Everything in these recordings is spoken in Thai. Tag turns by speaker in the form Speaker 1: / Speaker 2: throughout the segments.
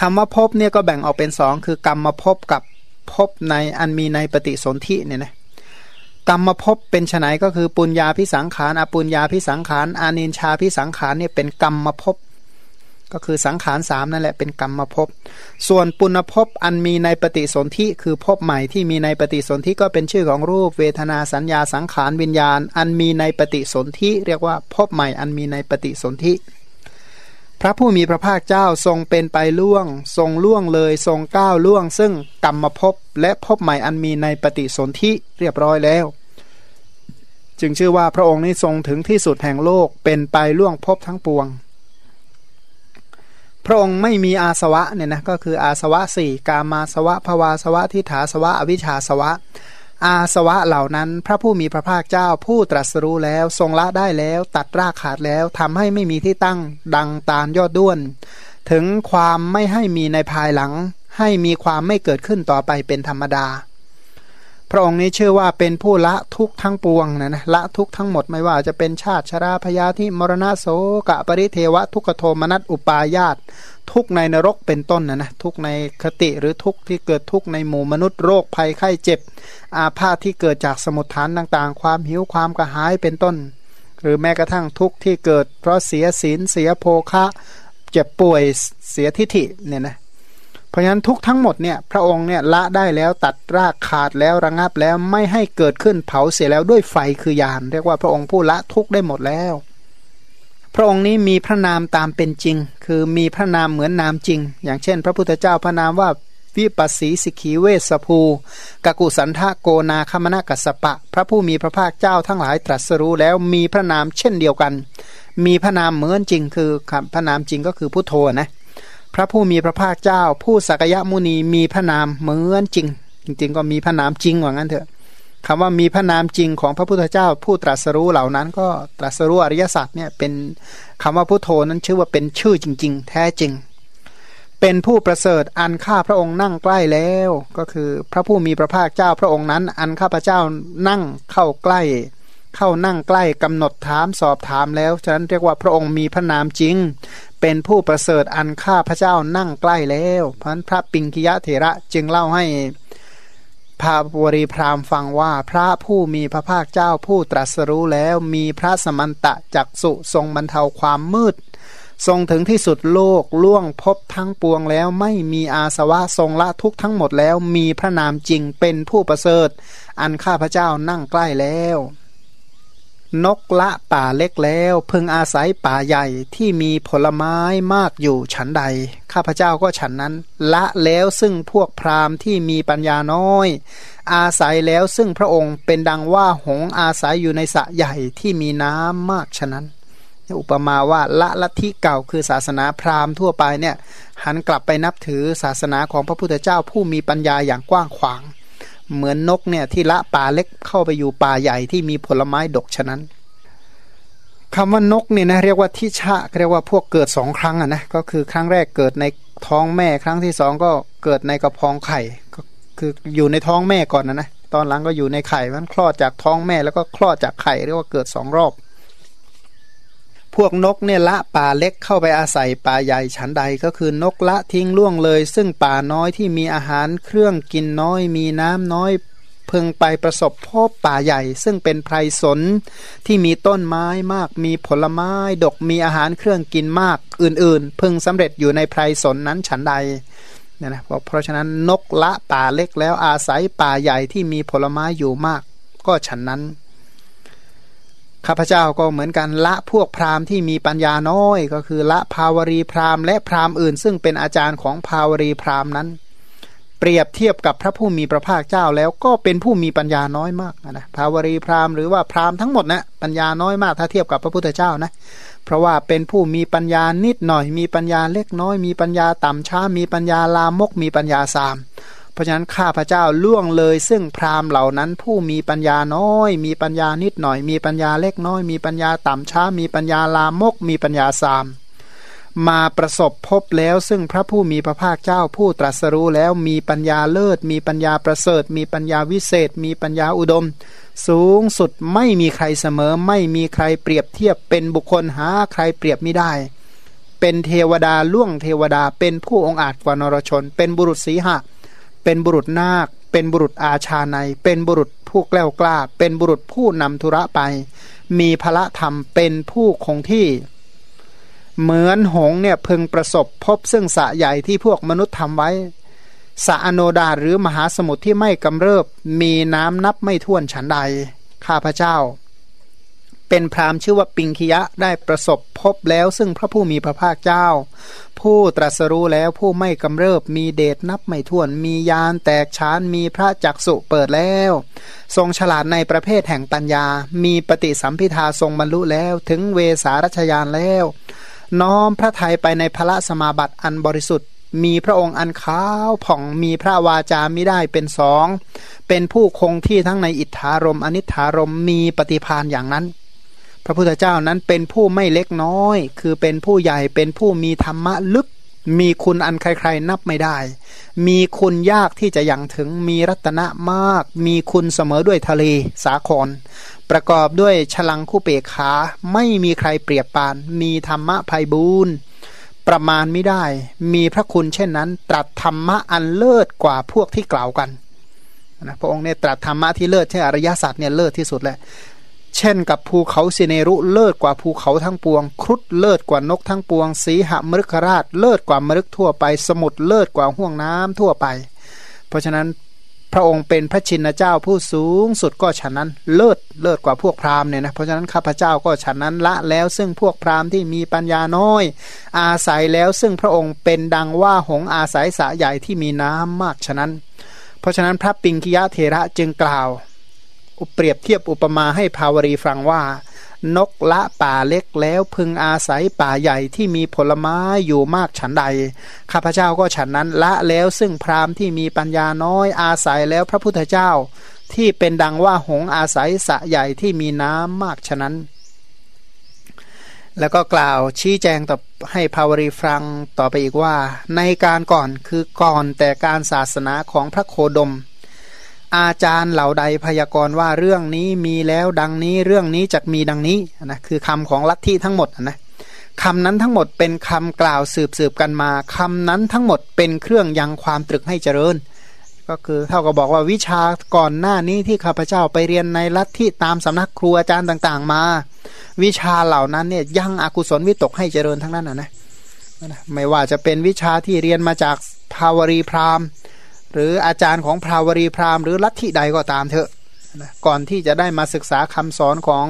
Speaker 1: คำว่าภพเนี่ยก็แบ่งออกเป็นสองคือกรรมภพกับภพในอันมีในปฏิสนธิเนี่ยนะกรรมภพเป็นไนก็คือปุญญาพิสังขารอปุญญาพิสังขารอานินชาพิสังขารเนี่ยเป็นกรรมภพก็คือสังขารสามนั่นแหละเป็นกรรมภพส่วนปุณภพอันมีในปฏิสนธิคือภพใหม่ที่มีในปฏิสนธิก็เป็นชื่อของรูปเวทนาสัญญาสังขารวิญญาณ อันมีในปฏิสนธิเรียกว่าภพใหม่อันมีในปฏิสนธิ พระผู้มีพระภาคเจ้าทรงเป็นไปล่วง ทรงล่วงเลย ทรงก้าวล่วง ซึ่งกรรมภพและภพใหม่อันมีในปฏิสนธิเรียบร้อยแล้ว จึงชื่อว่าพระองค์นี้ทรงถึงที่สุดแห่งโลกเป็นไปล่วงภพทั้งปวง พระองค์ไม่มีอาสวะเนี่ยนะก็คืออาสวะสี่กามาสวะภวาสวะทิฏฐาสวะอวิชชาสวะ อาสวะเหล่านั้น พระผู้มีพระภาคเจ้าผู้ตรัสรู้แล้ว ทรงละได้แล้ว ตัดรากขาดแล้วทำให้ไม่มีที่ตั้งดังตาลยอดด้วน ถึงความไม่ให้มีในภายหลัง ให้มีความไม่เกิดขึ้นต่อไปเป็นธรรมดา พระองค์นี้เชื่อว่าเป็นผู้ละทุกทั้งปวงนะนะละทุกทั้งหมดไม่ว่าจะเป็นชาติชราพยาธิมรณะโสกะปริเทวะทุกขโทมนัสอุปายาตทุกในนรกเป็นต้นนะนะทุกในคติหรือทุกที่เกิดทุกในหมู่มนุษย์โรคภัยไข้เจ็บ อาพาธที่เกิดจากสมุทฐานต่างๆ ความหิวความกระหายเป็นต้น หรือแม้กระทั่งทุกที่เกิด เพราะเสียศีลเสียโภคะ เจ็บป่วยเสียทิฐิเนี่ยนะ เพราะฉะนั้นทุกทั้งหมดเนี่ยพระองค์เนี่ยละได้แล้วตัดรากขาดแล้วระงับแล้วไม่ให้เกิดขึ้นเผาเสียแล้วด้วยไฟคือยานเรียกว่าพระองค์ผู้ละทุกได้หมดแล้ว พระองค์นี้มีพระนามตามเป็นจริง คือมีพระนามเหมือนนามจริง อย่างเช่น พระพุทธเจ้าพระนามว่าวิปัสสีสิกีเวสภูกกุสันทะโกนาคมนากัสปะ พระผู้มีพระภาคเจ้าทั้งหลายตรัสรู้แล้วมีพระนามเช่นเดียวกัน มีพระนามเหมือนจริงคือพระนามจริงก็คือพุทโธนะ พระผู้มีพระภาคเจ้า ผู้สักยะมุนีมีพระนามเหมือนจริง จริง ๆ ก็มีพระนามจริงว่างั้นเถอะคำว่ามีพระนามจริงของพระพุทธเจ้า ผู้ตรัสรู้เหล่านั้น ก็ตรัสรู้อริยสัจเนี่ยเป็นคำว่าพุทโธนั้นชื่อว่าเป็นชื่อจริง ๆ แท้จริง เป็นผู้ประเสริฐอันข้าพระองค์นั่งใกล้แล้ว ก็คือพระผู้มีพระภาคเจ้าพระองค์นั้น อันข้าพระเจ้านั่งเข้าใกล้ เข้านั่งใกล้กำหนดถามสอบถามแล้ว ฉะนั้นเรียกว่าพระองค์มีพระนามจริง เป็นผู้ประเสริฐอันข้าพระเจ้านั่งใกล้แล้วเพราะนั้นพระปิงกิยะเถระจึงเล่าให้พาบรีพรามฟังว่าพระผู้มีพระภาคเจ้าผู้ตรัสรู้แล้วมีพระสมันตะจักสุทรงบรรเทาความมืด ทรงถึงที่สุดโลกล่วงพบทั้งปวงแล้วไม่มีอาสวะทรงละทุกทั้งหมดแล้วมีพระนามจริงเป็นผู้ประเสริฐ อันข้าพระเจ้านั่งใกล้แล้ว นกละป่าเล็กแล้ว พึงอาศัยป่าใหญ่ที่มีผลไม้มากอยู่ฉันใด ข้าพเจ้าก็ฉันนั้น ละแล้วซึ่งพวกพราหมณ์ที่มีปัญญาน้อย อาศัยแล้วซึ่งพระองค์เป็นดังว่าหงอาศัยอยู่ในสระใหญ่ที่มีน้ำมากฉะนั้นอุปมาว่าละลัทธิเก่าคือศาสนาพราหมณ์ทั่วไปเนี่ยหันกลับไปนับถือศาสนาของพระพุทธเจ้าผู้มีปัญญาอย่างกว้างขวาง เหมือนนกเนี่ยที่ละป่าเล็กเข้าไปอยู่ป่าใหญ่ที่มีผลไม้ดกฉะนั้นคำว่านกเนี่ยนะเรียกว่าทิชะเรียกว่าพวกเกิดสองครั้งอะนะก็คือครั้งแรกเกิดในท้องแม่ครั้งที่สองก็เกิดในกระพองไข่ก็คืออยู่ในท้องแม่ก่อนนะนะตอนหลังก็อยู่ในไข่มันคลอดจากท้องแม่แล้วก็คลอดจากไข่เรียกว่าเกิดสองรอบ วกนกเนี่ยละป่าเล็กเข้าไปอาศัยป่าใหญ่ฉันใดก็คือนกละทิ้งล่วงเลย ซึ่งป่าน้อยที่มีอาหารเครื่องกินน้อย มีน้ำน้อยพึงไปประสบพบป่าใหญ่ ซึ่งเป็นไพรสนที่มีต้นไม้มาก มีผลไม้ดกมีอาหารเครื่องกินมากอื่นๆ พึงสำเร็จอยู่ในไพรสนนั้นฉันใดเนี่ยนะเพราะฉะนั้นนกละป่าเล็กแล้วอาศัยป่าใหญ่ที่มีผลไม้อยู่มาก ก็ฉันนั้น ข้าพเจ้าก็เหมือนกันละพวกพราหมณ์ที่มีปัญญาน้อย ก็คือละภาวรีพราหมณ์และพราหมณ์อื่น ซึ่งเป็นอาจารย์ของภาวรีพราหมณ์นั้น เปรียบเทียบกับพระผู้มีพระภาคเจ้าแล้วก็เป็นผู้มีปัญญาน้อยมากนะภาวรีพราหมณ์หรือว่าพราหมณ์ทั้งหมดนะปัญญาน้อยมากถ้าเทียบกับพระพุทธเจ้านะเพราะว่าเป็นผู้มีปัญญานิดหน่อย มีปัญญาเล็กน้อย มีปัญญาต่ำช้า มีปัญญาลามก มีปัญญาสาม ราะฉะนั้นข้าพระเจ้าล่วงเลย ซึ่งพราหมณ์เหล่านั้นผู้มีปัญญาน้อย มีปัญญานิดหน่อย มีปัญญาเล็กน้อย มีปัญญาต่ำช้า มีปัญญาลามก มีปัญญาสาม มาประสบพบแล้วซึ่งพระผู้มีพระภาคเจ้าผู้ตรัสรู้แล้วมีปัญญาเลิศ มีปัญญาประเสริฐ มีปัญญาวิเศษ มีปัญญาอุดม สูงสุดไม่มีใครเสมอ ไม่มีใครเปรียบเทียบเป็นบุคคลหาใครเปรียบไม่ได้ เป็นเทวดาล่วงเทวดาเป็นผู้องอาจกว่านรชน เป็นบุรุษสีหะเเป็นบุรุษนาค เป็นบุรุษอาชาใน เป็นบุรุษผู้แกล้วกล้า เป็นบุรุษผู้นำธุระไป มีพระธรรมเป็นผู้คงที่ เหมือนหงเนี่ยพึงประสบพบซึ่งสะใหญ่ที่พวกมนุษย์ทำไว้สะอโนดาหรือมหาสมุทรที่ไม่กำเริบ มีน้ำนับไม่ถ้วนฉันใด ข้าพเจ้า เป็นพรามชื่อว่าปิงคิยะได้ประสบพบแล้ว ซึ่งพระผู้มีพระภาคเจ้า ผู้ตรัสรู้แล้วผู้ไม่กำเริบมีเดชนับไม่ถ้วนมียานแตกชานมีพระจักสุเปิดแล้ว ทรงฉลาดในประเภทแห่งปัญญา มีปฏิสัมพิทาทรงบรรลุแล้วถึงเวสารัชยานแล้ว น้อมพระทัยไปในพระสมาบัติอันบริสุทธิ์มีพระองค์อันขาวผ่องมีพระวาจาไม่ได้เป็นสอง เป็นผู้คงที่ทั้งในอิทธารมอนิธารมมีปฏิพานอย่างนั้น พระพุทธเจ้านั้นเป็นผู้ไม่เล็กน้อย คือเป็นผู้ใหญ่เป็นผู้มีธรรมะลึก มีคุณอันใครๆนับไม่ได้ มีคุณยากที่จะยังถึงมีรัตนะมาก มีคุณเสมอด้วยทะเลสาคร ประกอบด้วยฉลังคู่เปกขา ไม่มีใครเปรียบปาน มีธรรมะภัยบูรณ์ประมาณไม่ได้ มีพระคุณเช่นนั้น ตรัสธรรมะอันเลิศกว่าพวกที่กล่าวกันนะพระองค์เนี่ยตรัสธรรมะที่เลิศเช่นอริยสัจเนี่ยเลิศที่สุดแหละ เช่นกับภูเขาสิเนรุเลิศกว่าภูเขาทั้งปวง ครุฑเลิศกว่านกทั้งปวง สีหมฤคราช เลิศกว่ามฤคทั่วไป สมุทรเลิศกว่าห่วงน้ำทั่วไป เพราะฉะนั้นพระองค์เป็นพระชินเจ้าผู้สูงสุดก็ฉะนั้นเลิศเลิศกว่าพวกพราหมณ์เนี่ยนะเพราะฉะนั้นข้าพเจ้าก็ฉะนั้นละแล้วซึ่งพวกพราหมณ์ที่มีปัญญาน้อย อาศัยแล้วซึ่งพระองค์เป็นดังว่าหงอาศัยสะใหญ่ที่มีน้ำมากฉะนั้น เพราะฉะนั้นพระปิงกิยะเทระจึงกล่าว เปรียบเทียบอุปมาให้ภาวรีฟังว่า นกละป่าเล็กแล้วพึงอาศัยป่าใหญ่ที่มีผลไม้อยู่มากฉันใด ข้าพเจ้าก็ฉันนั้นละแล้วซึ่งพราหมณ์ที่มีปัญญาน้อยอาศัยแล้วพระพุทธเจ้า ที่เป็นดังว่าหงอาศัยสะใหญ่ที่มีน้ำมากฉะนั้น แล้วก็กล่าวชี้แจงต่อให้ภาวรีฟังต่อไปอีกว่า ในการก่อนคือก่อนแต่การศาสนาของพระโคดม อาจารย์เหล่าใดพยากรณ์ว่าเรื่องนี้มีแล้วดังนี้เรื่องนี้จะมีดังนี้นะคือคำของลัทธิทั้งหมดนะคำนั้นทั้งหมดเป็นคำกล่าวสืบสืบกันมาคำนั้นทั้งหมดเป็นเครื่องยังความตรึกให้เจริญ ก็คือเท่ากับบอกว่าวิชาก่อนหน้านี้ที่ข้าพเจ้าไปเรียนในลัทธิตามสำนักครูอาจารย์ต่างๆ มา วิชาเหล่านั้นเนี่ยยังอกุศลวิตกให้เจริญทั้งนั้นนะนะไม่ว่าจะเป็นวิชาที่เรียนมาจากภาวรีพราหมณ์ หรืออาจารย์ของพราวรีพราหมณ์หรือลัทธิใดก็ตามเถอะก่อนที่จะได้มาศึกษาคำสอนของ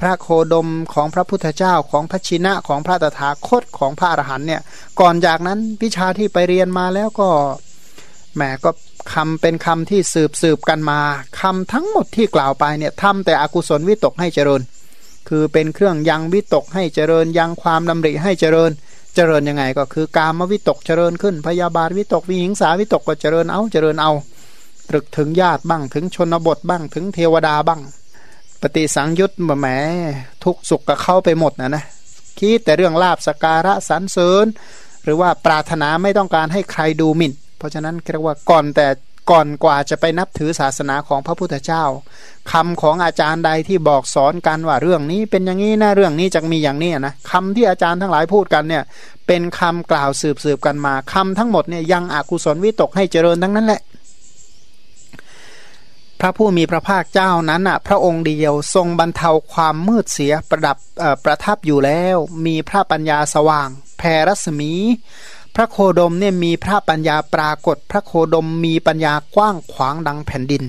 Speaker 1: พระโคดมของพระพุทธเจ้าของพระชินะของพระตถาคตของพระอรหันเนี่ยก่อนจากนั้นวิชาที่ไปเรียนมาแล้วก็แหมก็คำเป็นคำที่สืบสืบกันมาคำทั้งหมดที่กล่าวไปเนี่ยทำแต่อกุศลวิตกให้เจริญ คือเป็นเครื่องยังวิตกให้เจริญยังความดำริให้เจริญ เจริญยังไงก็คือ กามวิตกเจริญขึ้น พยาบาทวิตกวิหิงสาวิตกก็เจริญเอาเจริญเอาตรึกถึงญาติบ้างถึงชนบทบ้างถึงเทวดาบ้าง ปฏิสังยุตแหมทุกสุขก็เข้าไปหมดนะนะคิดแต่เรื่องลาบสการะสรรเสริญ หรือว่าปรารถนาไม่ต้องการให้ใครดูหมิ่น เพราะฉะนั้นเรียกว่าก่อนแต่ ก่อนกว่าจะไปนับถือศาสนาของพระพุทธเจ้าคำของอาจารย์ใดที่บอกสอนกันว่าเรื่องนี้เป็นอย่างนี้นะเรื่องนี้จะมีอย่างนี้นะคำที่อาจารย์ทั้งหลายพูดกันเนี่ยเป็นคำกล่าวสืบสืบกันมาคำทั้งหมดเนี่ยยังอกุศลวิตกให้เจริญทั้งนั้นแหละ พระผู้มีพระภาคเจ้านั้นอะพระองค์เดียวทรงบรรเทาความมืดเสียประดับประทับอยู่แล้ว มีพระปัญญาสว่างแผ่รัศมี พระโคดมเนี่ยมีพระปัญญาปรากฏ พระโคดมมีปัญญากว้างขวางดังแผ่นดิน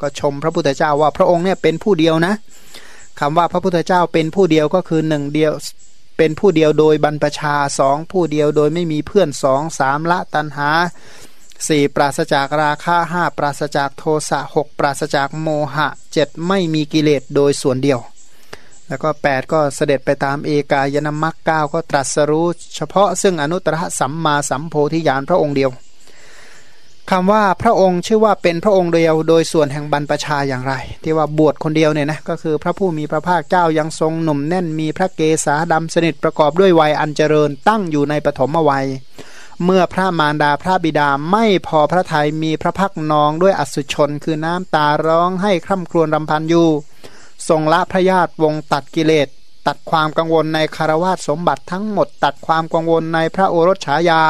Speaker 1: ก็ชมพระพุทธเจ้าว่าพระองค์เนี่ยเป็นผู้เดียวนะคำว่าพระพุทธเจ้าเป็นผู้เดียวก็คือหนึ่งเดียวเป็นผู้เดียวโดยบรรพชาสองผู้เดียวโดยไม่มีเพื่อนสองสามละตันหาสี่ปราศจากราคะห้าปราศจากโทสะหกปราศจากโมหะเจ็ดไม่มีกิเลสโดยส่วนเดียว แล้วก็ 8 ก็เสด็จไปตามเอกายนามักเก้าก็ตรัสรู้เฉพาะซึ่งอนุตตรสัมมาสัมโพธิญาณพระองค์เดียวคำว่าพระองค์ชื่อว่าเป็นพระองค์เดียว โดยส่วนแห่งบรรพชาอย่างไร ที่ว่าบวชคนเดียวเนี่ยนะก็คือพระผู้มีพระภาคเจ้ายังทรงหนุ่มแน่นมีพระเกศาดำสนิทประกอบด้วยวัยอันเจริญตั้งอยู่ในปฐมวัย เมื่อพระมารดาพระบิดาไม่พอพระทัยมีพระพักนองด้วยอสุชน คือน้ำตาร้องให้คร่ำครวญรำพันอยู่ ทรงละพระญาติวงตัดกิเลส ตัดความกังวลในคารวาสสมบัติทั้งหมด ตัดความกังวลในพระโอรสฉายา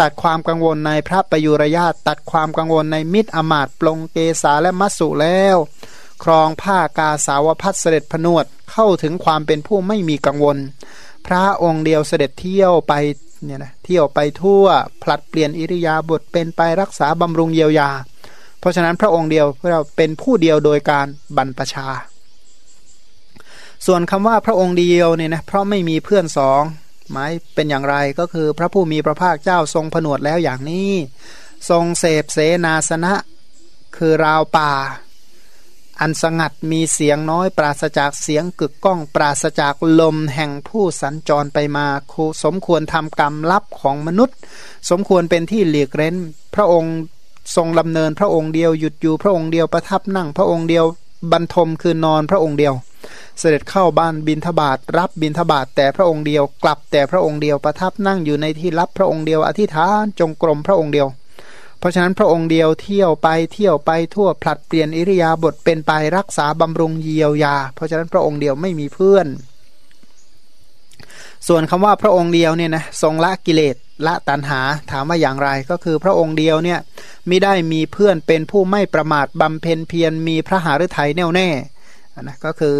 Speaker 1: ตัดความกังวลในพระประยุรญาตตัดความกังวลในมิตรอมาตปลงเกษาและมัสสุแล้ว ครองผ้ากาสาวพัดเสด็จผนวดเข้าถึงความเป็นผู้ไม่มีกังวล พระองค์เดียวเสด็จเที่ยวไปเนี่ยนะเที่ยวไปทั่วผลัดเปลี่ยนอิริยาบถเป็นไปรักษาบำรุงเยียวยา เพราะฉะนั้นพระองค์เดียวเราเป็นผู้เดียวโดยการบรรพชา ส่วนคำว่าพระองค์เดียวเนี่ยนะเพราะไม่มีเพื่อนสองหมายเป็นอย่างไรก็คือพระผู้มีพระภาคเจ้าทรงผนวดแล้วอย่างนี้ ทรงเสพเสนาสนะ คือราวป่า อันสงัดมีเสียงน้อยปราศจากเสียงกึกก้องปราศจากลมแห่งผู้สัญจรไปมาสมควรทำกรรมลับของมนุษย์ สมควรเป็นที่หลีกเร้น พระองค์ทรงลำเนินพระองค์เดียวหยุดอยู่พระองค์เดียวประทับนั่งพระองค์เดียวบรรทมคือนอนพระองค์เดียว เสด็จเข้าบ้านบินทบาทรับบินทบาทแต่พระองค์เดียวกลับแต่พระองค์เดียวประทับนั่งอยู่ในที่รับพระองค์เดียวอธิษฐานจงกรมพระองค์เดียว เพราะฉะนั้นพระองค์เดียวเที่ยวไปเที่ยวไปทั่วผลัดเปลี่ยนอิริยาบถเป็นไปรักษาบำรุงเยียวยา เพราะฉะนั้นพระองค์เดียวไม่มีเพื่อน ส่วนคำว่าพระองค์เดียวเนี่ยนะทรงละกิเลสละตัณหาถามว่าอย่างไรก็คือพระองค์เดียวเนี่ยไม่ได้มีเพื่อนเป็นผู้ไม่ประมาทบำเพ็ญเพียรมีพระหฤทัยแน่วแน่ นะก็คือ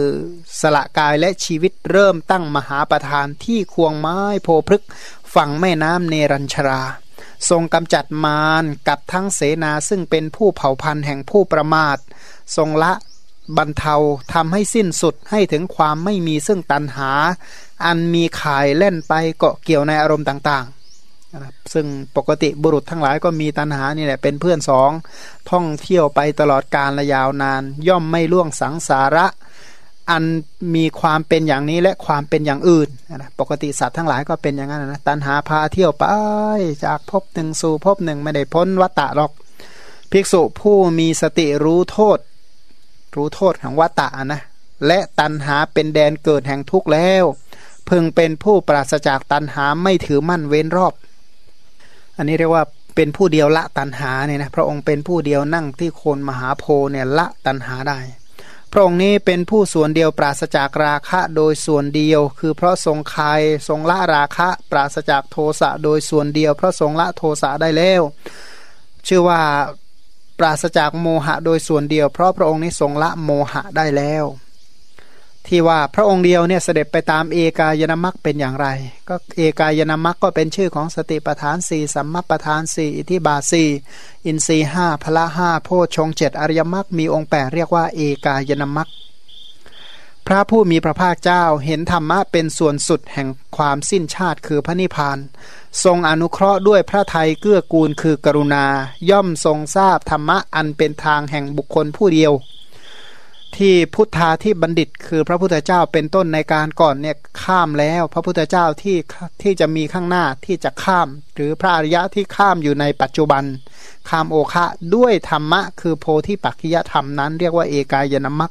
Speaker 1: สละกายและชีวิตเริ่มตั้งมหาประธานที่ควงไม้โพพฤกฝั่งแม่น้ำเนรัญชรา ทรงกำจัดมารกับทั้งเสนาซึ่งเป็นผู้เผ่าพันธุ์แห่งผู้ประมาท ทรงละบรรเทาทำให้สิ้นสุดให้ถึงความไม่มีซึ่งตันหา อันมีข่ายเล่นไปเกาะเกี่ยวในอารมณ์ต่างๆ ซึ่งปกติบุรุษทั้งหลายก็มีตันหานี่แหละเป็นเพื่อนสองท่องเที่ยวไปตลอดกาลระยาวนาน ย่อมไม่ล่วงสังสาระ อันมีความเป็นอย่างนี้และความเป็นอย่างอื่นนะปกติสัตว์ทั้งหลายก็เป็นอย่างนั้นนะตันหาพาเที่ยวไปจากภพหนึ่งสู่ภพหนึ่งไม่ได้พ้นวัตตะหรอก ภิกษุผู้มีสติรู้โทษ รู้โทษของวัตตะนะและตันหาเป็นแดนเกิดแห่งทุกข์แล้ว พึงเป็นผู้ปราศจากตันหาไม่ถือมั่นเว้นรอบ อันนี้เรียกว่าเป็นผู้เดียวละตันหาเนี่ยนะพระองค์เป็นผู้เดียวนั่งที่โคนมหาโพเนี่ยละตันหาได้ พระองค์นี้เป็นผู้ส่วนเดียวปราศจากราคะโดยส่วนเดียว คือเพราะทรงคายทรงละราคะ ปราศจากโทสะโดยส่วนเดียว เพราะทรงละโทสะได้แล้ว ชื่อว่าปราศจากโมหะโดยส่วนเดียว เพราะพระองค์นี้ทรงละโมหะได้แล้ว ที่ว่าพระองค์เดียวเนี่ยเสด็จไปตามเอกายนามัคเป็นอย่างไร ก็เอกายนามัคก็เป็นชื่อของสติปทานสี่สัมมาปทานสี่อิทิบาสี่อินทรีห้าพละห้าโพชงเจ็ดอริยมรรคมีองค์แปดเรียกว่าเอกายนามัคพระผู้มีพระภาคเจ้าเห็นธรรมะเป็นส่วนสุดแห่งความสิ้นชาติคือพระนิพพาน ทรงอนุเคราะห์ด้วยพระไทยเกื้อกูลคือกรุณา ย่อมทรงทราบธรรมะอันเป็นทางแห่งบุคคลผู้เดียว ที่พุทธาที่บัณฑิต คือพระพุทธเจ้าเป็นต้นในการก่อนเนี่ยข้ามแล้ว พระพุทธเจ้าที่ที่จะมีข้างหน้าที่จะข้าม หรือพระอริยะที่ข้ามอยู่ในปัจจุบัน ข้ามโอคะด้วยธรรมะ คือโพธิปัจจยธรรมนั้น เรียกว่าเอกายนามัค